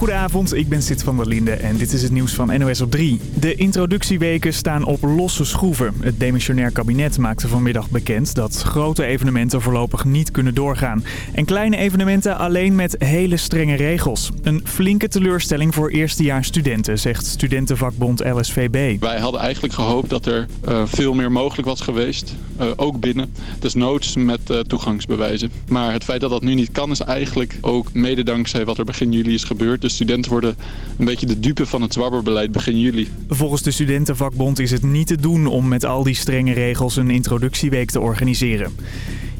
Goedenavond, ik ben Sid van der Linde en dit is het nieuws van NOS op 3. De introductieweken staan op losse schroeven. Het demissionair kabinet maakte vanmiddag bekend dat grote evenementen voorlopig niet kunnen doorgaan. En kleine evenementen alleen met hele strenge regels. Een flinke teleurstelling voor eerstejaarsstudenten, zegt studentenvakbond LSVB. Wij hadden eigenlijk gehoopt dat er uh, veel meer mogelijk was geweest, uh, ook binnen. Desnoods met uh, toegangsbewijzen. Maar het feit dat dat nu niet kan is eigenlijk ook mede dankzij wat er begin juli is gebeurd. De studenten worden een beetje de dupe van het zwabberbeleid begin juli. Volgens de studentenvakbond is het niet te doen om met al die strenge regels een introductieweek te organiseren.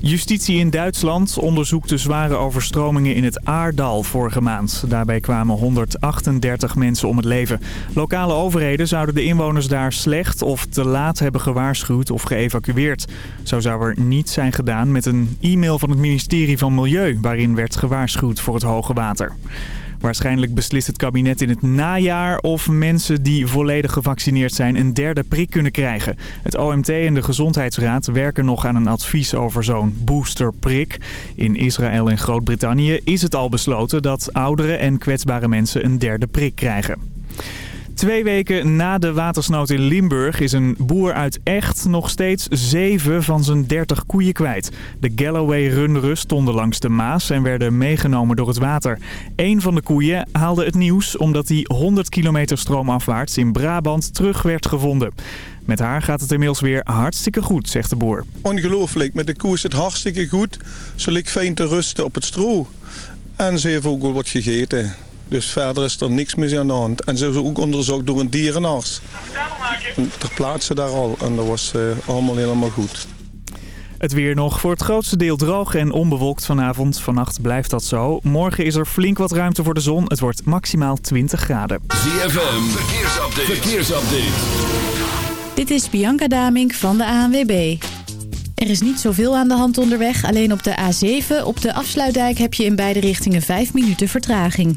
Justitie in Duitsland onderzoekt de zware overstromingen in het Aardal vorige maand. Daarbij kwamen 138 mensen om het leven. Lokale overheden zouden de inwoners daar slecht of te laat hebben gewaarschuwd of geëvacueerd. Zo zou er niets zijn gedaan met een e-mail van het ministerie van Milieu... waarin werd gewaarschuwd voor het hoge water. Waarschijnlijk beslist het kabinet in het najaar of mensen die volledig gevaccineerd zijn een derde prik kunnen krijgen. Het OMT en de Gezondheidsraad werken nog aan een advies over zo'n boosterprik. In Israël en Groot-Brittannië is het al besloten dat oudere en kwetsbare mensen een derde prik krijgen. Twee weken na de watersnood in Limburg is een boer uit Echt nog steeds zeven van zijn 30 koeien kwijt. De Galloway-runderen stonden langs de Maas en werden meegenomen door het water. Eén van de koeien haalde het nieuws omdat hij 100 kilometer stroomafwaarts in Brabant terug werd gevonden. Met haar gaat het inmiddels weer hartstikke goed, zegt de boer. Ongelooflijk, met de koe is het hartstikke goed. Ze ligt fijn te rusten op het stro. En ze heeft ook wat gegeten. Dus verder is er niks meer aan de hand. En ze is ook onderzocht door een dierenarts. Ter plaatse daar al. En dat was uh, allemaal helemaal goed. Het weer nog voor het grootste deel droog en onbewolkt vanavond. Vannacht blijft dat zo. Morgen is er flink wat ruimte voor de zon. Het wordt maximaal 20 graden. ZFM, verkeersupdate. verkeersupdate. Dit is Bianca Damink van de ANWB. Er is niet zoveel aan de hand onderweg. Alleen op de A7, op de afsluitdijk, heb je in beide richtingen 5 minuten vertraging.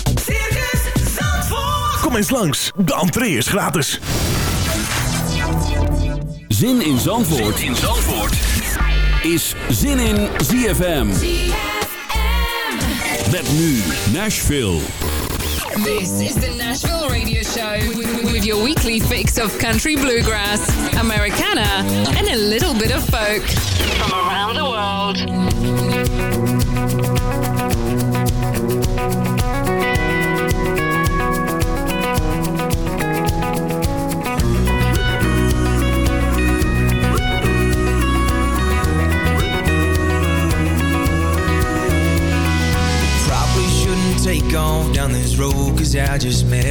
Kom eens langs, de entree is gratis. Zin in Zandvoort, zin in Zandvoort. is Zin in ZFM. Met nu Nashville. This is the Nashville Radio Show with your weekly fix of country bluegrass, Americana, and a little bit of folk from around the world. Just met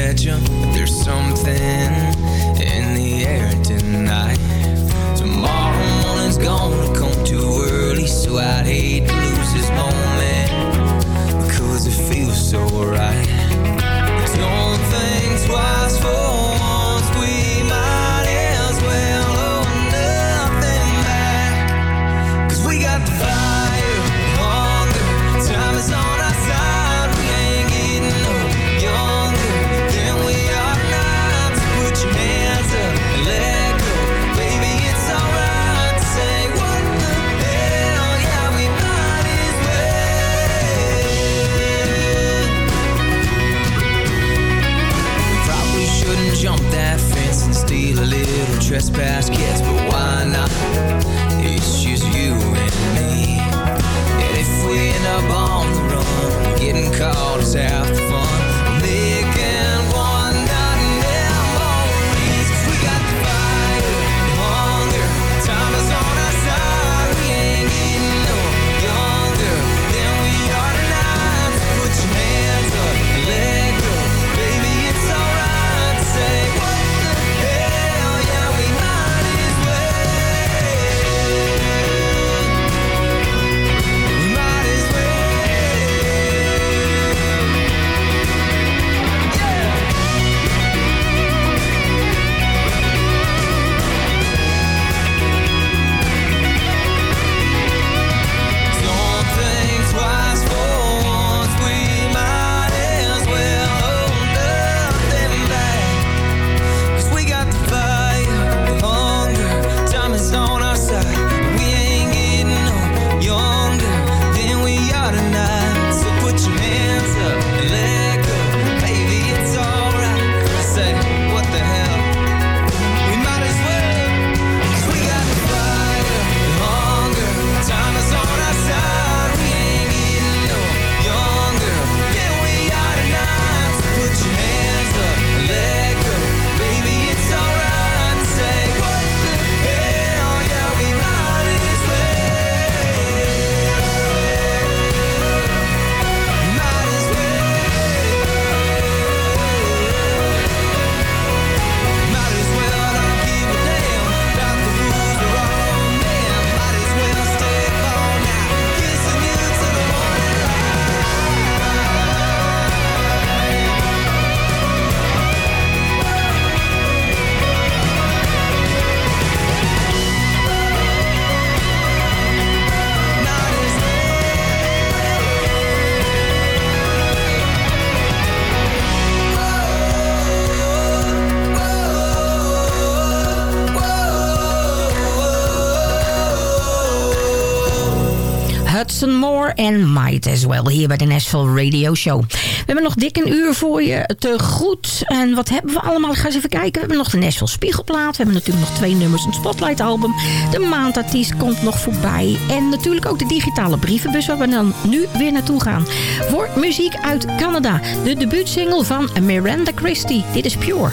As Well hier bij de Nashville Radio Show. We hebben nog dik een uur voor je te goed. En wat hebben we allemaal? Ga eens even kijken. We hebben nog de Nashville Spiegelplaat. We hebben natuurlijk nog twee nummers, een Spotlight album. De maandartiest komt nog voorbij. En natuurlijk ook de digitale brievenbus waar we dan nu weer naartoe gaan. Voor muziek uit Canada. De debuutsingle van Miranda Christie. Dit is Pure.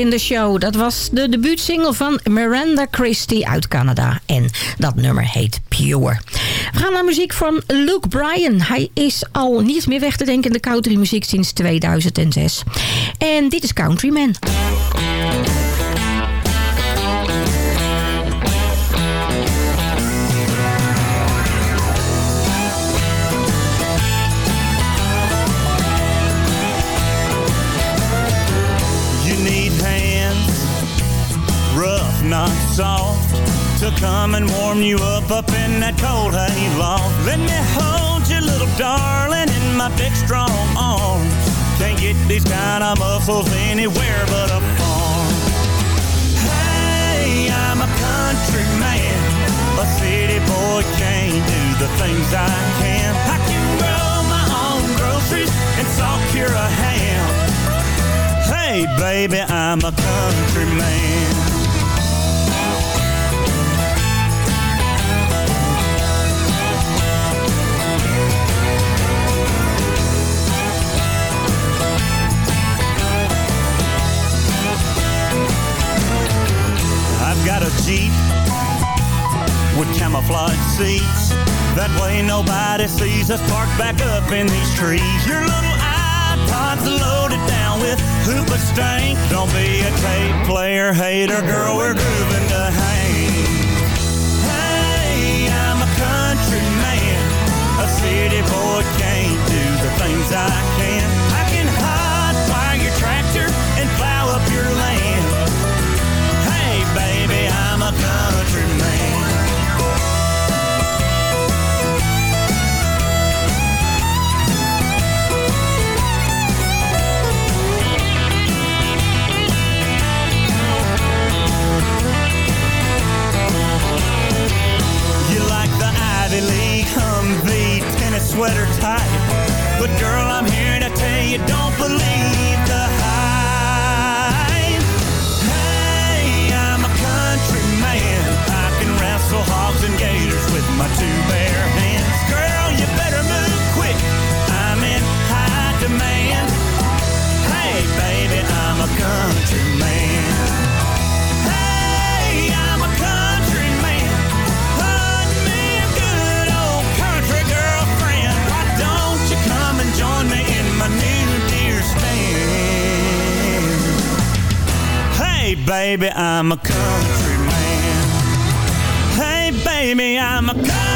In de show. Dat was de debuutsingle van Miranda Christie uit Canada. En dat nummer heet Pure. We gaan naar muziek van Luke Bryan. Hij is al niet meer weg te denken in de country muziek sinds 2006. En dit is Countryman. Soft, to come and warm you up up in that cold hay loft. Let me hold you, little darling, in my big strong arms. Can't get these kind of muscles anywhere but a farm. Hey, I'm a country man, a city boy can't do the things I can. I can grow my own groceries and salt cure a ham. Hey, baby, I'm a country man. Jeep with camouflage seats. That way nobody sees us parked back up in these trees. Your little iPod's loaded down with hoopa stank. Don't be a tape player, hater, girl, we're grooving to hang. Hey, I'm a country man. A city boy can't do the can. I Sweater tight. But girl, I'm here to tell you, don't believe the hype. Hey, I'm a country man. I can wrestle hogs and gators with my two bare hands. Baby, I'm a country man. Hey, baby, I'm a country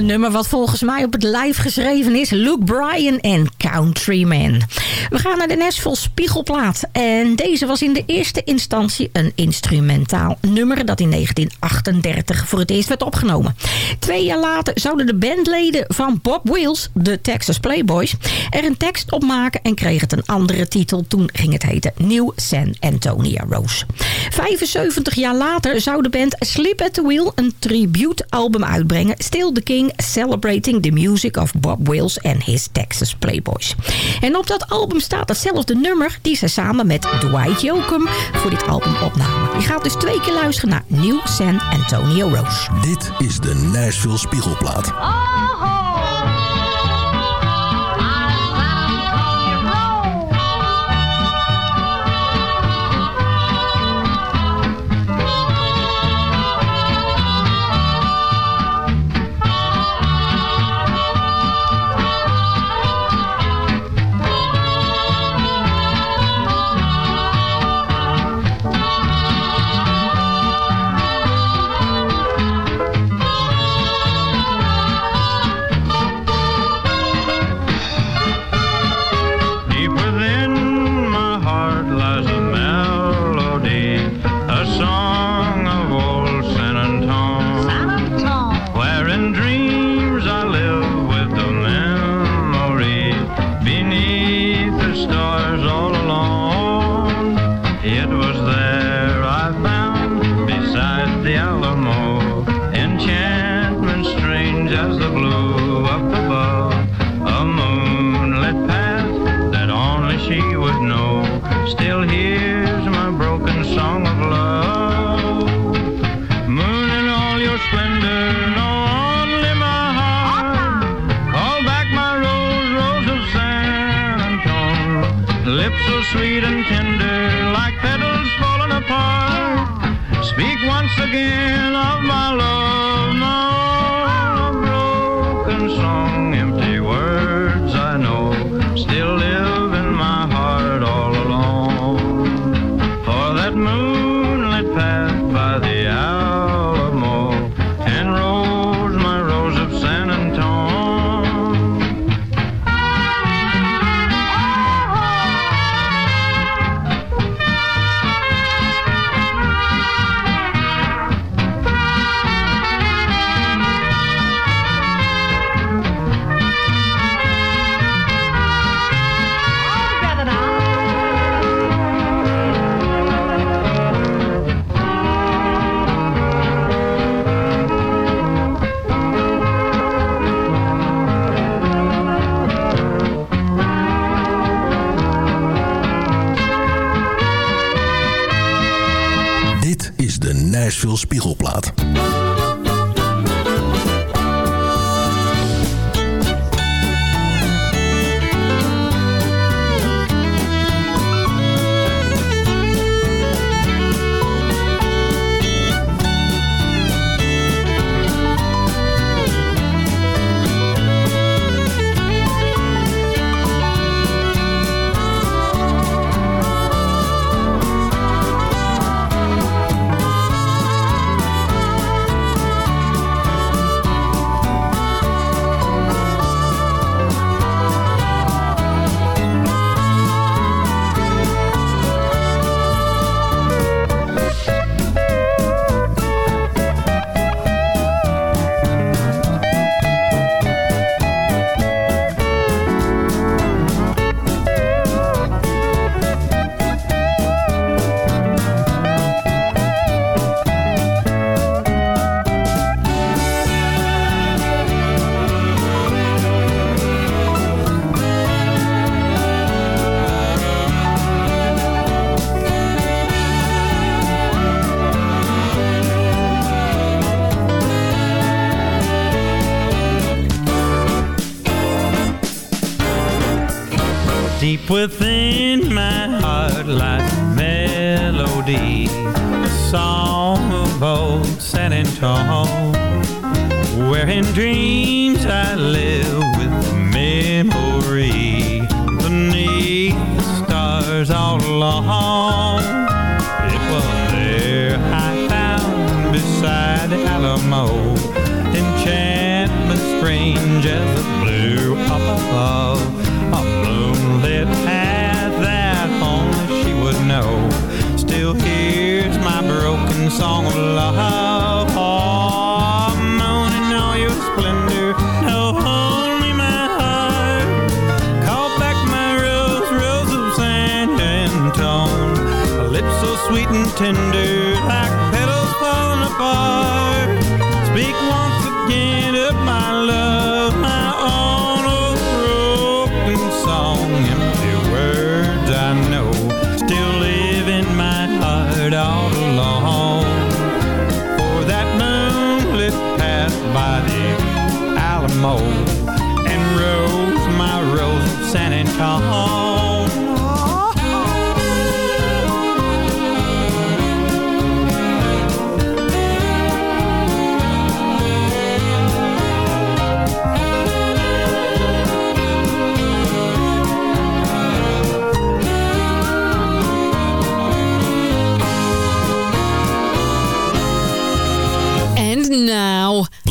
Een nummer wat volgens mij op het lijf geschreven is. Luke Bryan en Countryman. We gaan naar de Nashville Spiegelplaat. En deze was in de eerste instantie een instrumentaal nummer... dat in 1938 voor het eerst werd opgenomen. Twee jaar later zouden de bandleden van Bob Wills, de Texas Playboys... er een tekst op maken en kreeg het een andere titel. Toen ging het heten New San Antonio Rose. 75 jaar later zou de band Sleep at the Wheel... een tribute-album uitbrengen. Still the King, Celebrating the Music of Bob Wills and His Texas Playboys. En op dat album staat hetzelfde nummer... die ze samen met Dwight Yoakam voor dit album opnamen. Je gaat dus twee keer luisteren naar New San Antonio Rose. Dit is de Nashville Spiegelplaat. Deep along. It was there I found beside the Alamo enchantment strange as the blue up above. A moonlit path that only she would know. Still hears my broken song of love. Tender,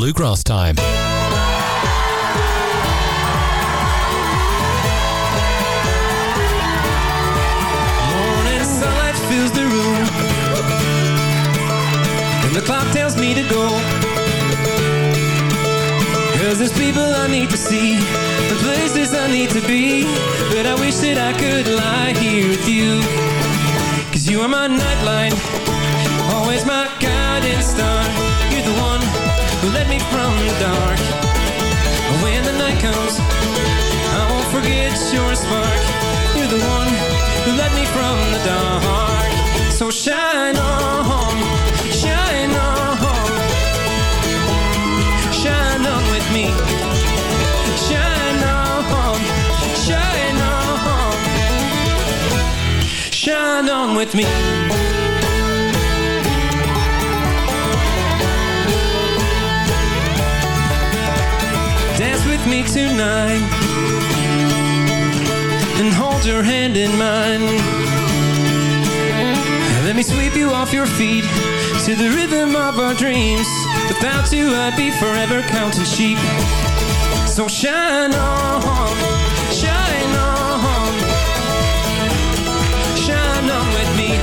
Bluegrass time. Morning sunlight fills the room. And the clock tells me to go. Cause there's people I need to see The places I need to be. But I wish that I could lie here with you. Cause you are my nightline Always my guiding star led me from the dark. When the night comes I won't forget your spark. You're the one who led me from the dark. So shine on, shine on. Shine on with me. Shine on, shine on. Shine on with me me tonight And hold your hand in mine. Let me sweep you off your feet To the rhythm of our dreams. Without you I'd be forever counting sheep. So shine on, shine on Shine on with me.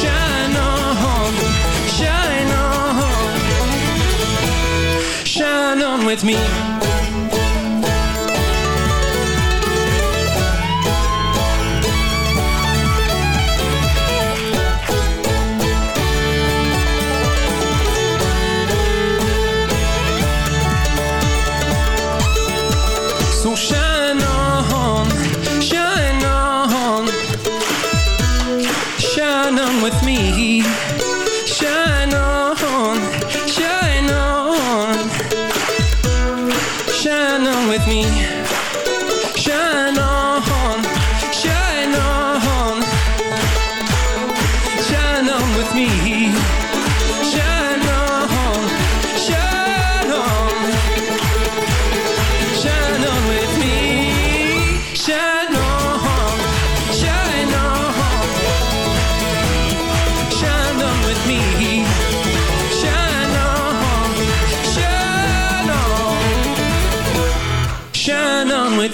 Shine on, shine on Shine on with me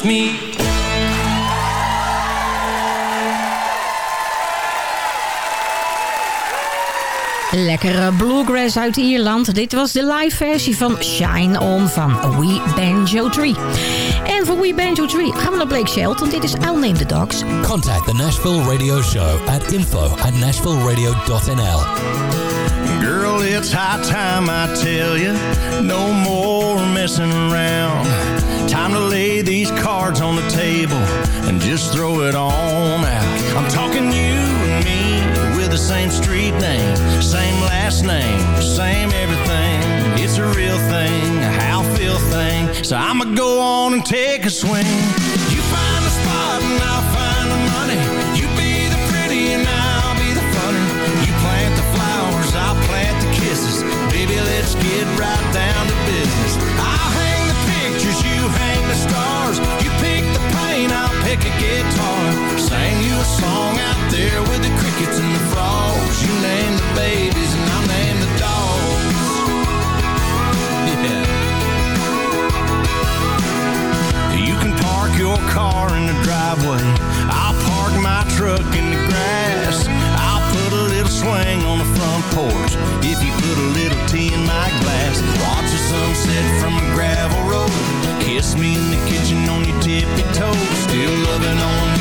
with me Lekkere bluegrass uit Ierland. Dit was de live versie van Shine On van We Banjo Tree. En voor We Banjo Tree gaan we naar Blake Shelton. Dit is I'll Name the Dogs. Contact the Nashville Radio Show at info at nashvilleradio.nl. Girl, it's high time I tell you, no more messing around. Time to lay these cards on the table and just throw it on out. I'm talking you and me with the same street name, same last name, same everything. It's a real thing, a how feel thing. So I'ma go on and take a swing. You find the spot and I'll find the money. You be the pretty and I'll be the funny. You plant the flowers, I'll plant the kisses. Baby, let's get right down to take a guitar. Sang you a song out there with the crickets and the frogs. You name the babies and I'll name the dogs. Yeah. You can park your car in the driveway. I'll park my truck in the grass. I'll put a little swing on the front porch. If you put a little tea in my glass sunset from a gravel road. Kiss me in the kitchen on your tippy toes. Still loving on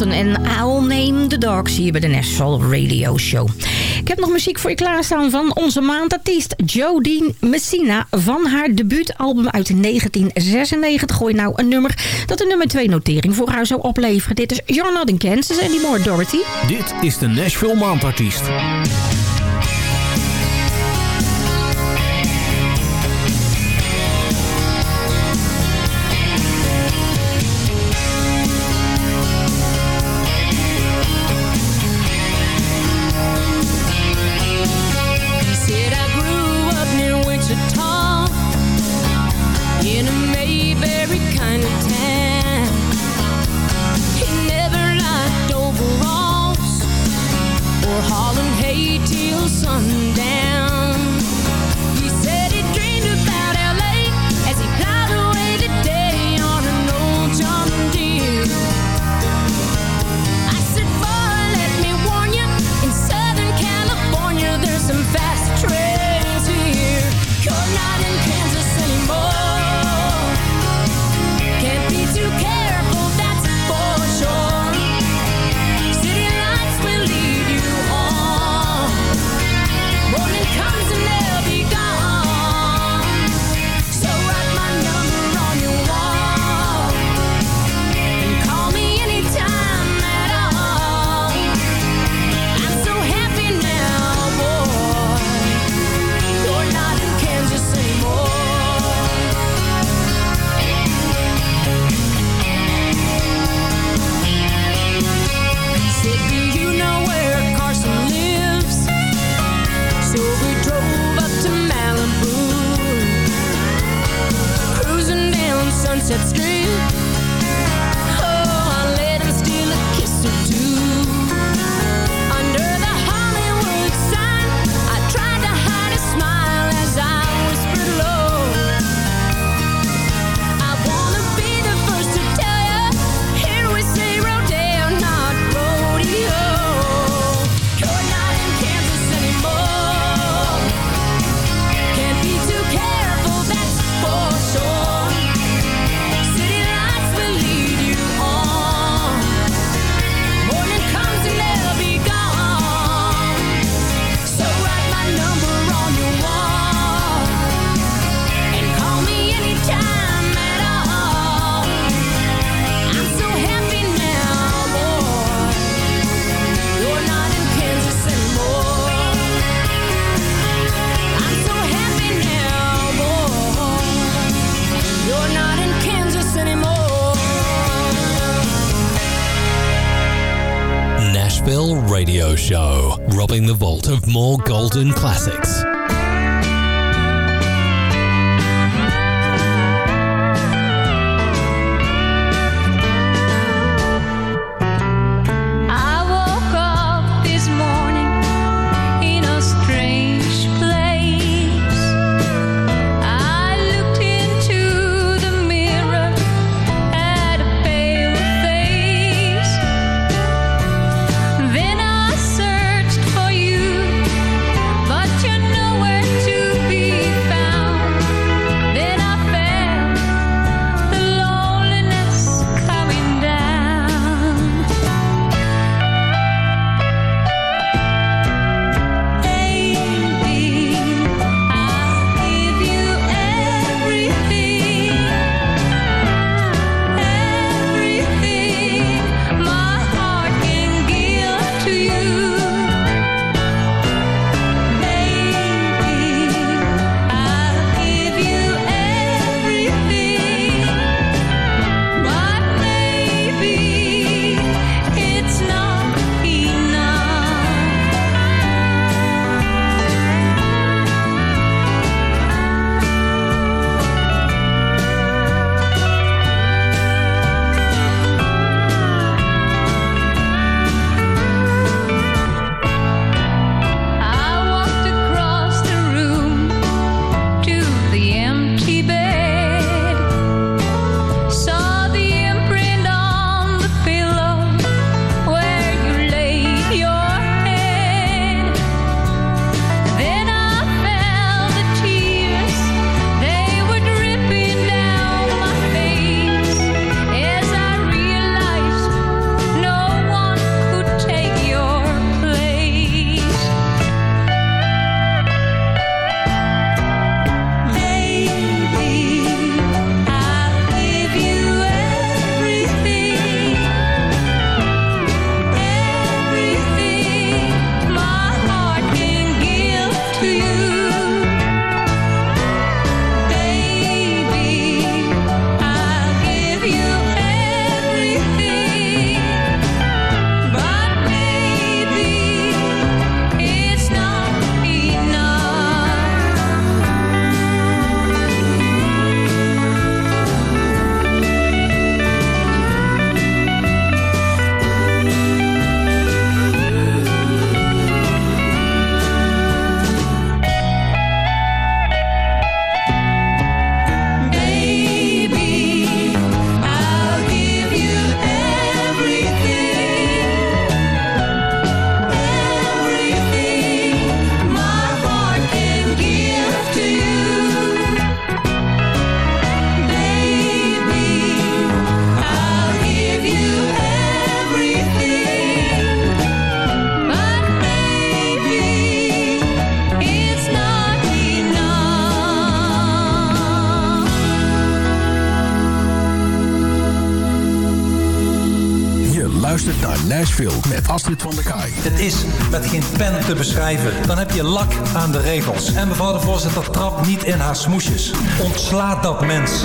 En I'll Name the Dogs hier bij de Nashville Radio Show. Ik heb nog muziek voor je klaarstaan van onze maandartiest Jodine Messina... van haar debuutalbum uit 1996. Gooi nou een nummer dat de nummer 2 notering voor haar zou opleveren. Dit is You're Not in Kansas en die More Dorothy. Dit is de Nashville Maandartiest. robbing the vault of more golden classics. Nashville met Astrid van der Kaai. Het is met geen pen te beschrijven. Dan heb je lak aan de regels. En mevrouw de voorzitter trapt niet in haar smoesjes. Ontslaat dat mens.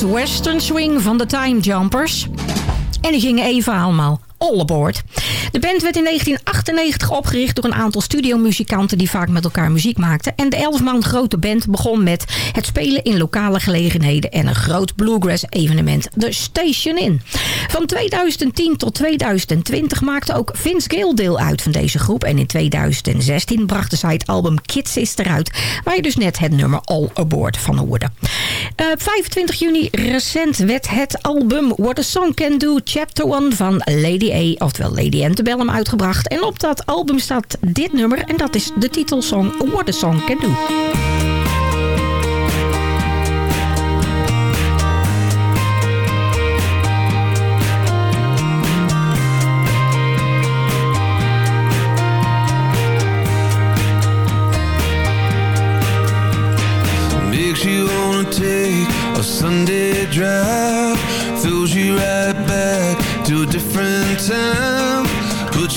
Was Western Swing van de Time Jumpers. En die gingen even allemaal all aboard. De band werd in 1998 opgericht door een aantal studiomuzikanten die vaak met elkaar muziek maakten. En de 11 man grote band begon met het spelen in lokale gelegenheden en een groot bluegrass evenement, de Station In. Van 2010 tot 2020 maakte ook Vince Gill deel uit van deze groep. En in 2016 brachten zij het album Kid Sister uit, waar je dus net het nummer All Aboard van hoorde. Eh, 25 juni recent werd het album What a Song Can Do Chapter 1 van Lady A, oftewel Lady Antebellum, uitgebracht. En op dat album staat dit nummer en dat is de titelsong What a Song Can Do. Sunday drive Throws you right back to a different time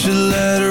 should let her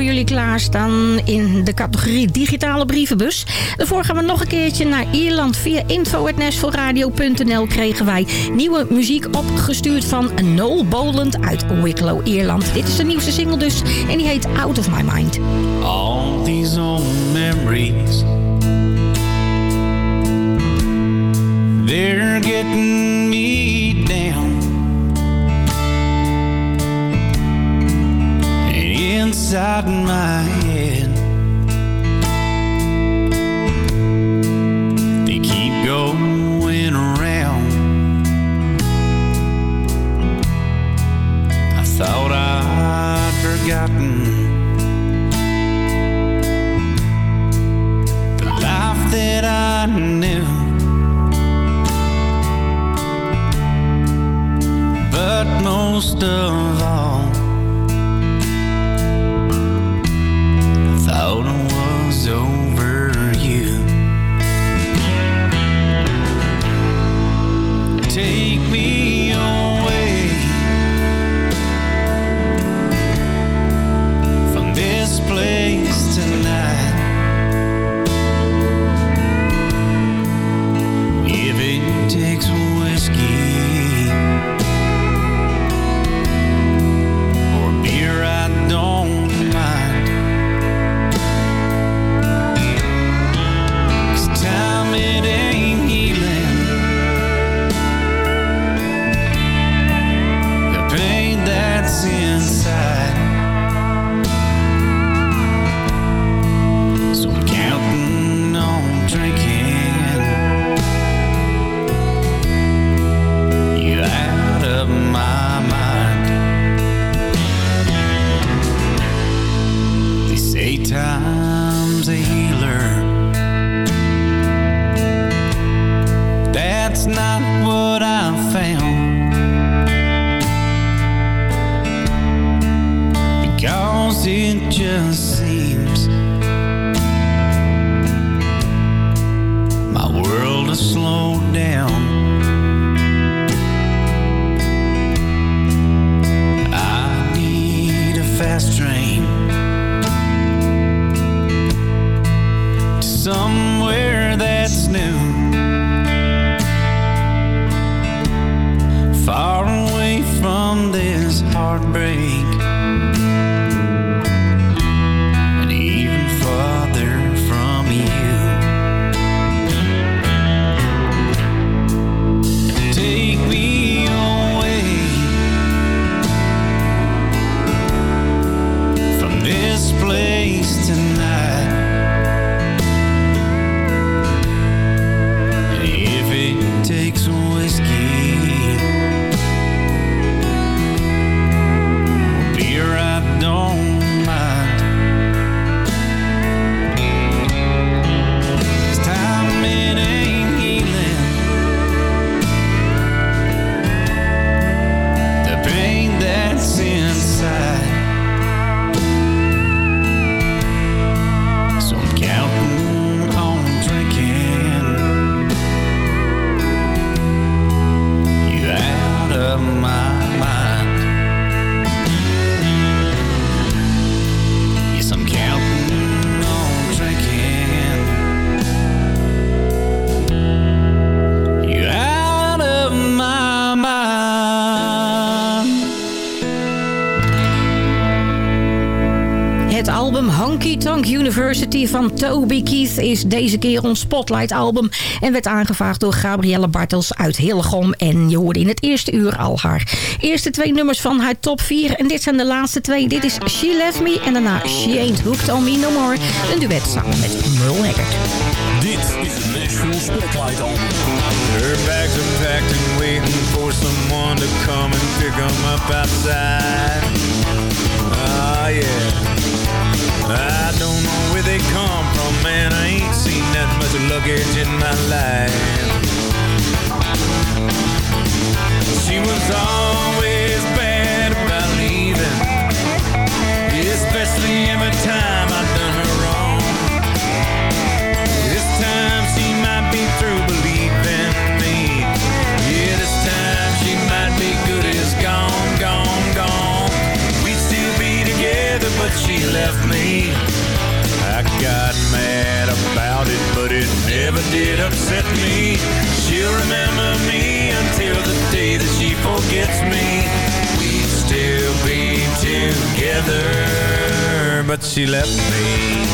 voor jullie klaarstaan in de categorie digitale brievenbus. Daarvoor gaan we nog een keertje naar Ierland. Via info.nashvilleradio.nl kregen wij nieuwe muziek opgestuurd van Noel Boland uit Wicklow, Ierland. Dit is de nieuwste single dus en die heet Out of My Mind. All these old memories They're getting me down inside my head. They keep going around. I thought I'd forgotten. The life that I knew. But most of all Van Toby Keith is deze keer ons Spotlight album en werd aangevraagd door Gabrielle Bartels uit Hillegom. En je hoorde in het eerste uur al haar eerste twee nummers van haar top 4. En dit zijn de laatste twee. Dit is She Left Me en daarna She Ain't Hooked On Me No More. Een duet samen met Merle Haggard. Dit is Nashville Spotlight album. Her for someone to come and pick 'em up. Ah, yeah. I don't know where they come from, man. I ain't seen that much luggage in my life. She was always bad about leaving, especially every time I done upset me. She'll remember me until the day that she forgets me. We'd still be together, but she left me.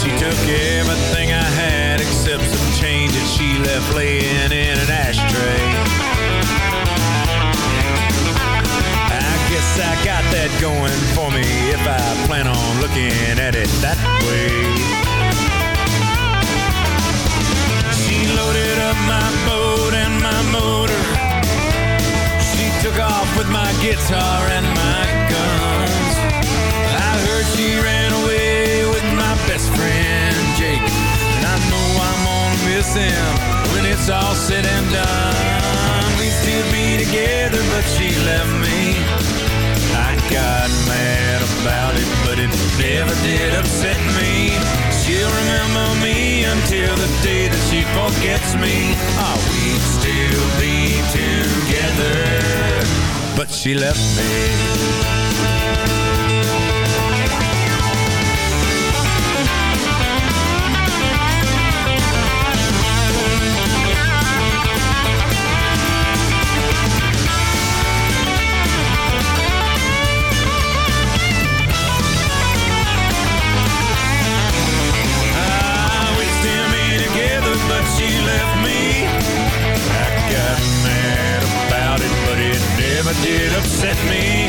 She took everything I had except some change that she left laying in an ashtray. I guess I got that going for me if I plan on looking at it that way. Motor. She took off with my guitar and my guns. I heard she ran away with my best friend Jake. And I know I'm gonna miss him when it's all said and done. We'd still be together, but she left me. I got mad about it, but it never did upset me. She'll remember me until the day that she forgets me. We'd still be together, but she left me. Upset me.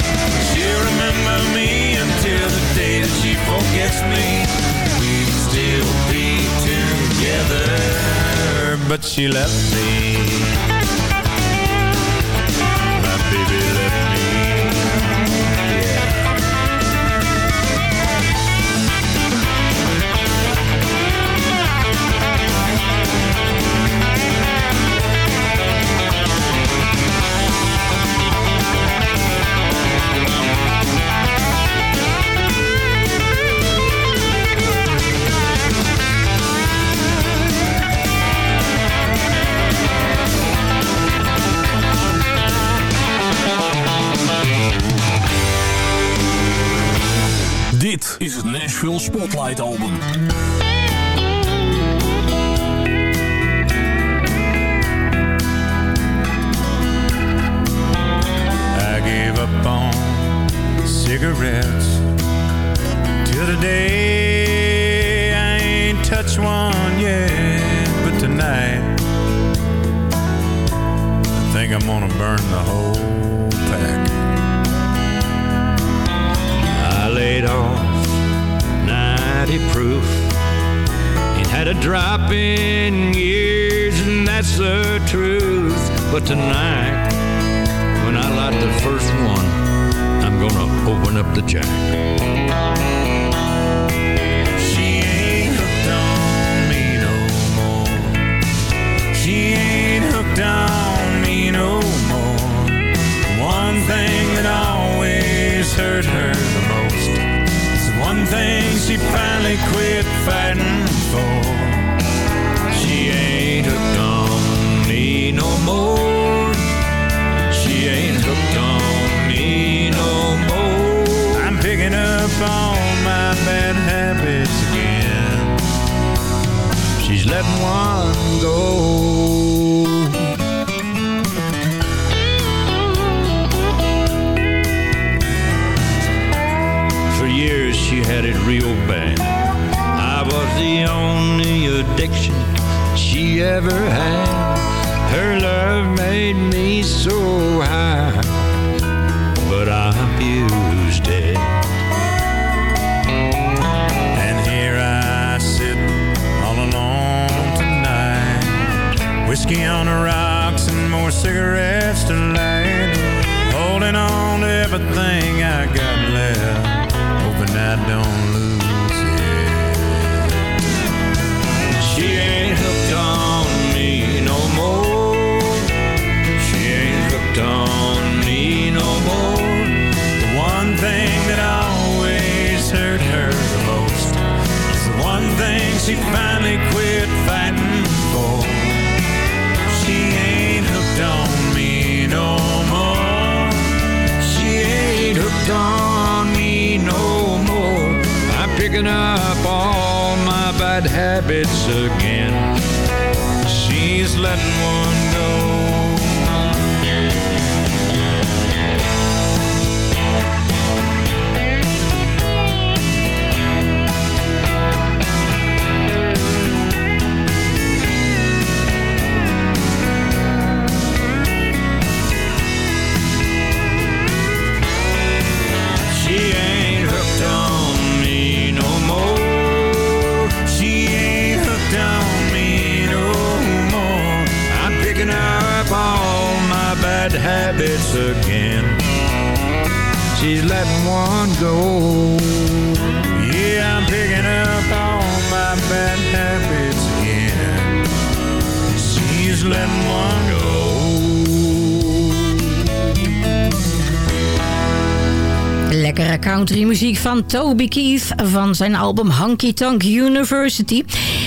She'll remember me until the day that she forgets me. We'd still be together, but she left me. 我。letting one go. Yeah, I'm picking up all my bad habits again. She's letting one go. Lekkere country muziek van Toby Keith van zijn album Hunky Tonk University.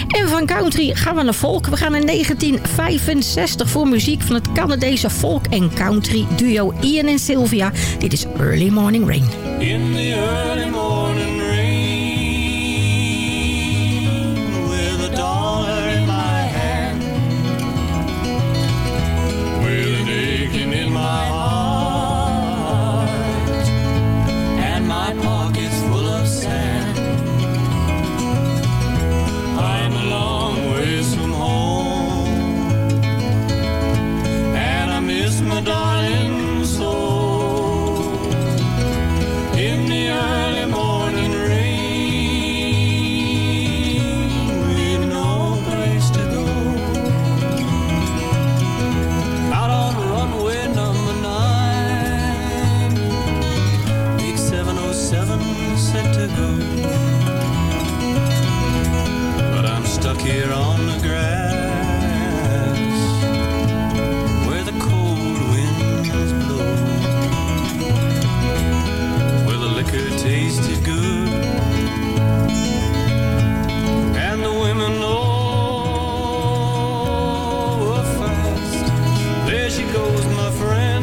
En van country gaan we naar folk. We gaan in 1965 voor muziek van het Canadese folk en country duo Ian en Sylvia. Dit is Early Morning Rain. In the early morning she goes, my friend.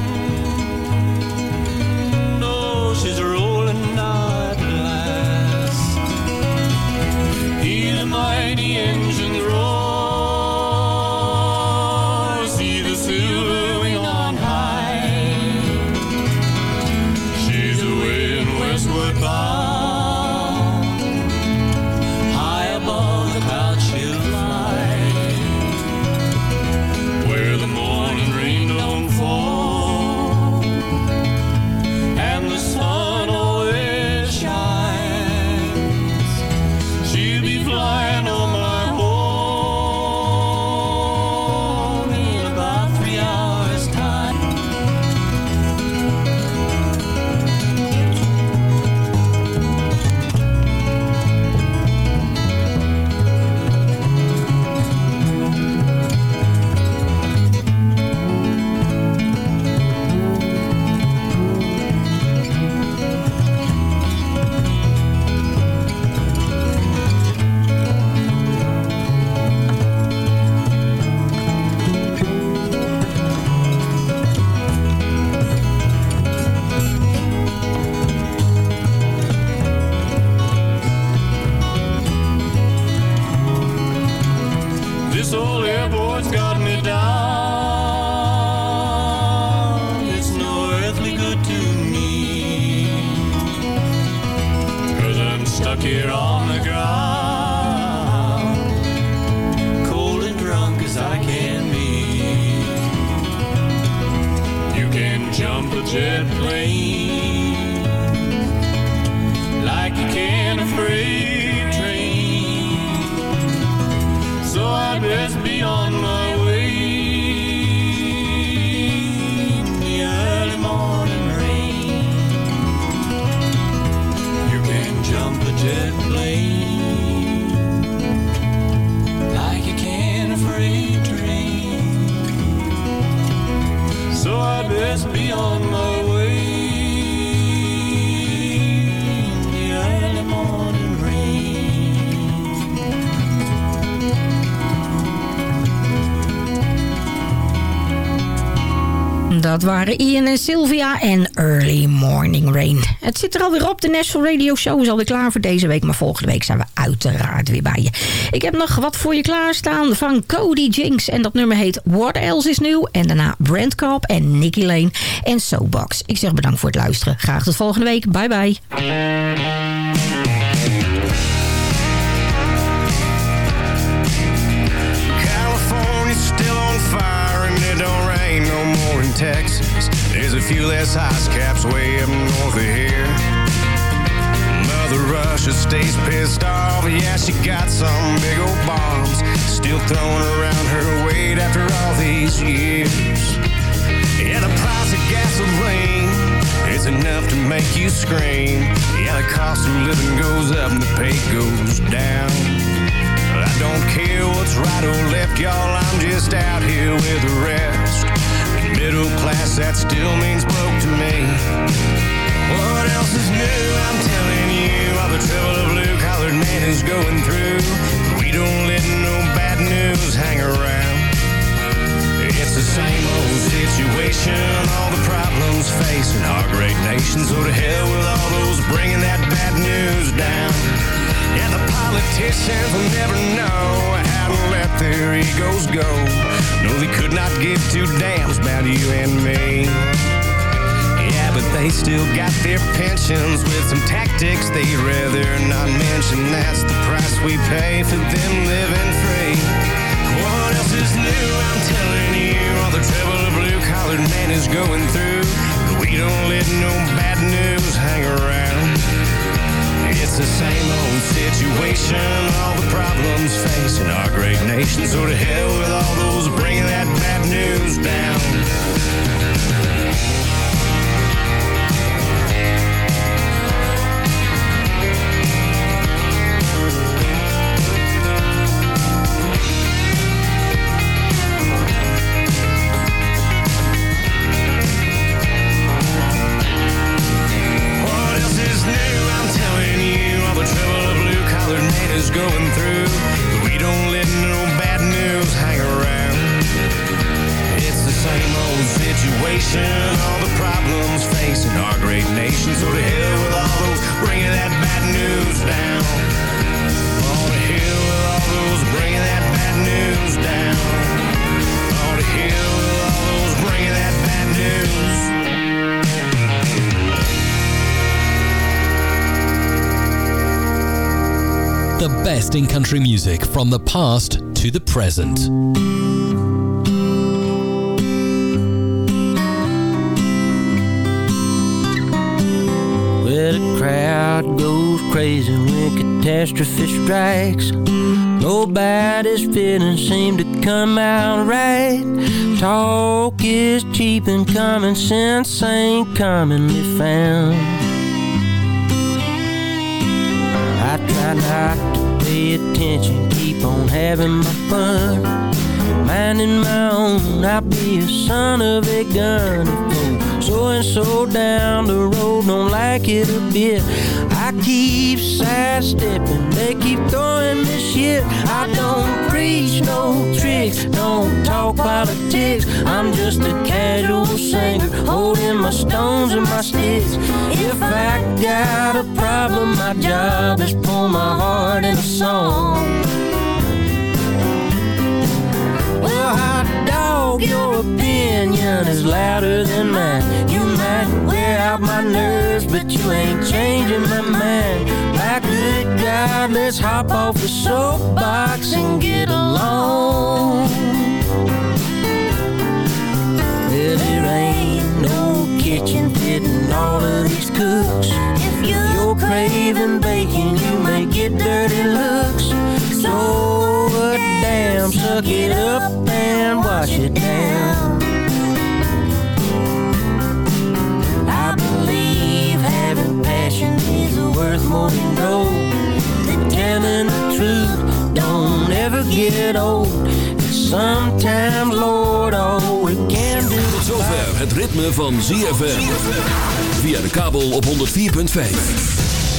Dat waren Ian en Sylvia en Early Morning Rain. Het zit er alweer op. De National Radio Show is alweer klaar voor deze week. Maar volgende week zijn we uiteraard weer bij je. Ik heb nog wat voor je klaarstaan van Cody Jinks. En dat nummer heet What Else Is New. En daarna Brent Cobb en Nicky Lane en Soapbox. Ik zeg bedankt voor het luisteren. Graag tot volgende week. Bye bye. Few less ice caps way up north of here. Mother Russia stays pissed off. Yeah, she got some big old bombs still throwing around her weight after all these years. Yeah, the price of gasoline is enough to make you scream. Yeah, the cost of living goes up and the pay goes down. I don't care what's right or left, y'all. I'm just out here with the rest. Middle class, that still means broke to me. What else is new? I'm telling you, all the trouble a blue collared man is going through. We don't let no bad news hang around. It's the same old situation, all the facing our great nation. So to hell with all those bringing that bad news down. Yeah, the politicians will never know how to let their egos go. No, they could not give two damns about you and me. Yeah, but they still got their pensions with some tactics they'd rather not mention. That's the price we pay for them living free. What else is new? I'm telling you, all the trouble a blue collared man is going through. Don't let no bad news hang around. It's the same old situation, all the problems facing our great nation. So to hell with all those bringing that bad news down. Is going through. We don't let no bad news hang around. It's the same old situation, all the problems facing our great nation. So to hell with all those bringing that bad news down. All to hell with all those bringing that bad news down. All to hell with all those bringing that bad news. The best in country music from the past to the present. Where the crowd goes crazy when catastrophe strikes. Nobody's feelings seem to come out right. Talk is cheap and common sense ain't commonly found. Try not to pay attention, keep on having my fun. Minding my own, I'll be a son of a gun. If so and so down the road don't like it a bit, keep sidestepping, they keep throwing me shit. I don't preach no tricks, don't talk politics. I'm just a casual singer, holding my stones and my sticks. If I got a problem, my job is pour my heart in a song. Dog, your opinion is louder than mine. You might wear out my nerves, but you ain't changing my mind. Like good crowd, let's hop off the soapbox and get along. Well, there ain't no kitchen fitting all of these cooks. If you're craving bacon, you may get dirty looks. So uh, damn, suck it up and wash it down. I believe having passion is worth more than gold. The telling the truth don't ever get old. Sometimes, Lord, all we can do Tot zover het ritme van ZFM. Via de kabel op 104.5.